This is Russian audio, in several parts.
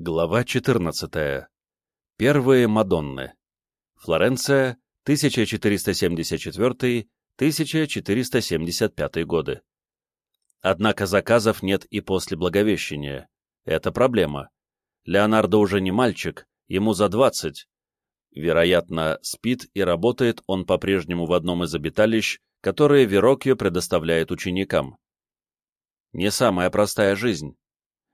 Глава 14. Первые Мадонны. Флоренция, 1474-1475 годы. Однако заказов нет и после Благовещения. Это проблема. Леонардо уже не мальчик, ему за 20. Вероятно, спит и работает он по-прежнему в одном из обиталищ, которые Верокьо предоставляет ученикам. Не самая простая жизнь.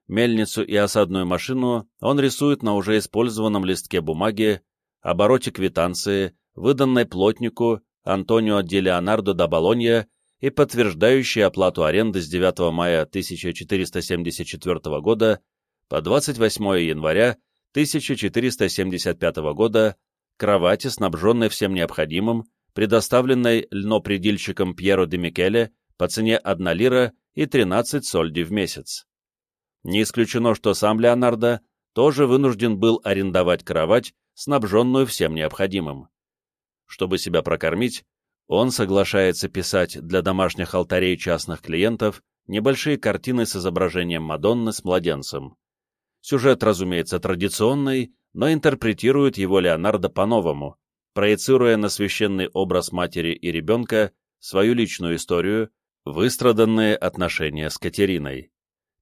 Мельницу и осадную машину он рисует на уже использованном листке бумаги, обороте квитанции, выданной плотнику Антонио Ди Леонардо да Болонья и подтверждающей оплату аренды с 9 мая 1474 года по 28 января 1475 года кровати, снабженной всем необходимым, предоставленной льнопредельщиком Пьеро де Микеле по цене 1 лира и 13 сольди в месяц. Не исключено, что сам Леонардо тоже вынужден был арендовать кровать, снабженную всем необходимым. Чтобы себя прокормить, он соглашается писать для домашних алтарей частных клиентов небольшие картины с изображением Мадонны с младенцем. Сюжет, разумеется, традиционный, но интерпретирует его Леонардо по-новому, проецируя на священный образ матери и ребенка свою личную историю, выстраданные отношения с Катериной.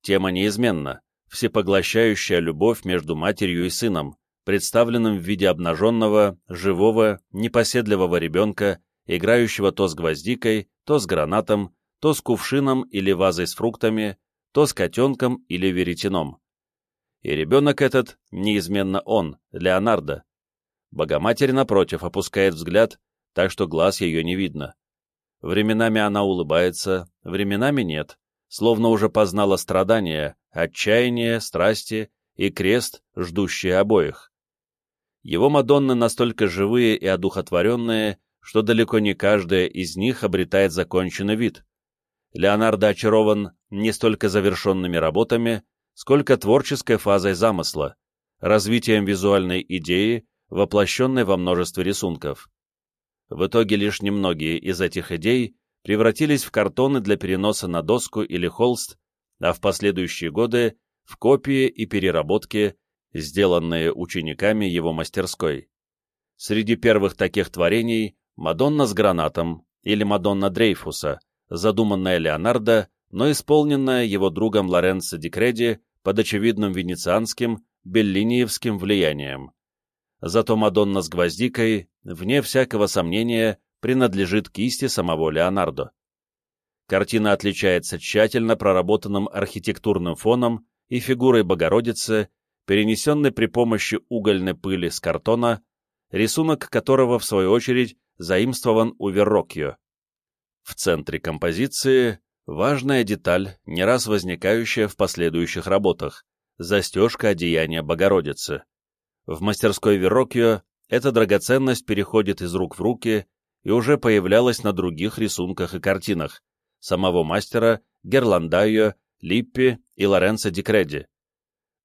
Тема неизменна – всепоглощающая любовь между матерью и сыном, представленным в виде обнаженного, живого, непоседливого ребенка, играющего то с гвоздикой, то с гранатом, то с кувшином или вазой с фруктами, то с котенком или веретеном. И ребенок этот неизменно он, Леонардо. Богоматерь, напротив, опускает взгляд, так что глаз ее не видно. Временами она улыбается, временами нет, словно уже познала страдания, отчаяние, страсти и крест, ждущие обоих. Его Мадонны настолько живые и одухотворенные, что далеко не каждая из них обретает законченный вид. Леонардо очарован не столько завершенными работами, сколько творческой фазой замысла, развитием визуальной идеи, воплощенной во множестве рисунков. В итоге лишь немногие из этих идей превратились в картоны для переноса на доску или холст, а в последующие годы в копии и переработки, сделанные учениками его мастерской. Среди первых таких творений «Мадонна с гранатом» или «Мадонна Дрейфуса», задуманная Леонардо, но исполненная его другом Лоренцо Ди Креди под очевидным венецианским, беллиниевским влиянием. Зато Мадонна с гвоздикой, вне всякого сомнения, принадлежит кисти самого Леонардо. Картина отличается тщательно проработанным архитектурным фоном и фигурой Богородицы, перенесенной при помощи угольной пыли с картона, рисунок которого, в свою очередь, заимствован у Веррокьо. В центре композиции важная деталь, не раз возникающая в последующих работах – застежка одеяния Богородицы. В мастерской Веррокьо эта драгоценность переходит из рук в руки и уже появлялась на других рисунках и картинах самого мастера Герландайо, Липпи и Лоренцо Дикреди.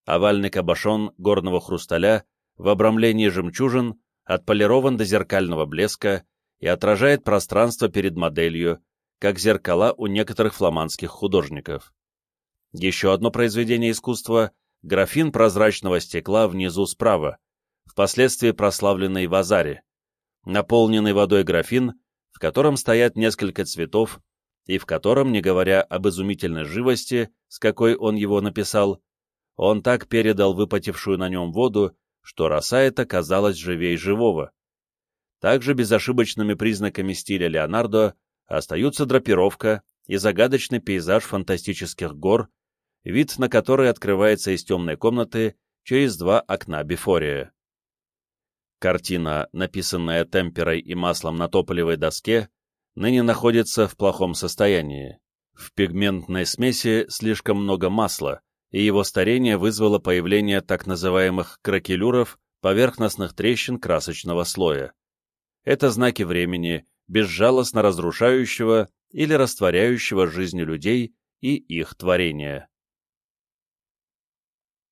Овальный кабошон горного хрусталя в обрамлении жемчужин отполирован до зеркального блеска и отражает пространство перед моделью, как зеркала у некоторых фламандских художников. Еще одно произведение искусства — графин прозрачного стекла внизу справа, впоследствии прославленный в Азаре наполненный водой графин, в котором стоят несколько цветов, и в котором, не говоря об изумительной живости, с какой он его написал, он так передал выпотевшую на нем воду, что роса эта казалась живей живого. Также безошибочными признаками стиля Леонардо остаются драпировка и загадочный пейзаж фантастических гор, вид на который открывается из темной комнаты через два окна Бифория. Картина, написанная темперой и маслом на тополевой доске, ныне находится в плохом состоянии. В пигментной смеси слишком много масла, и его старение вызвало появление так называемых кракелюров, поверхностных трещин красочного слоя. Это знаки времени, безжалостно разрушающего или растворяющего жизни людей и их творения.